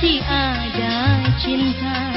Tiada cinta.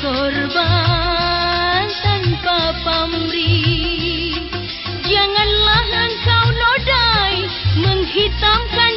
korban tanpa pamri Janganlah engkau nodai menghitamkan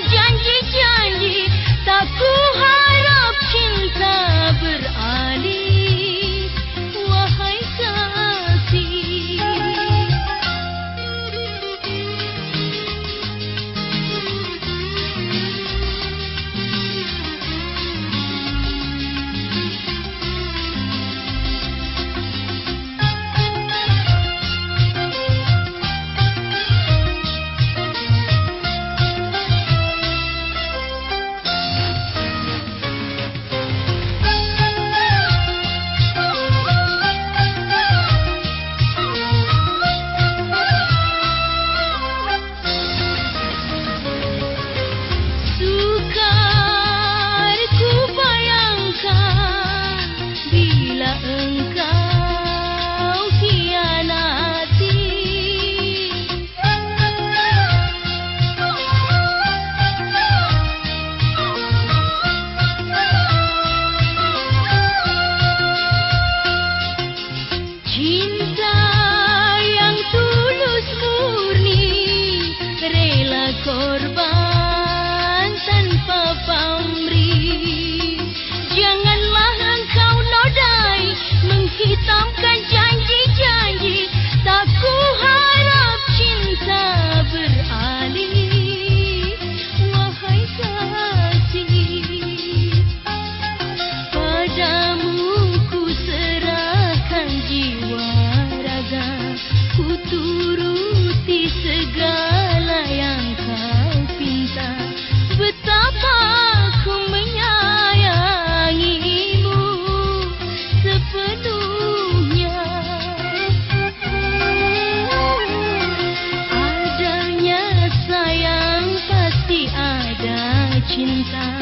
cinta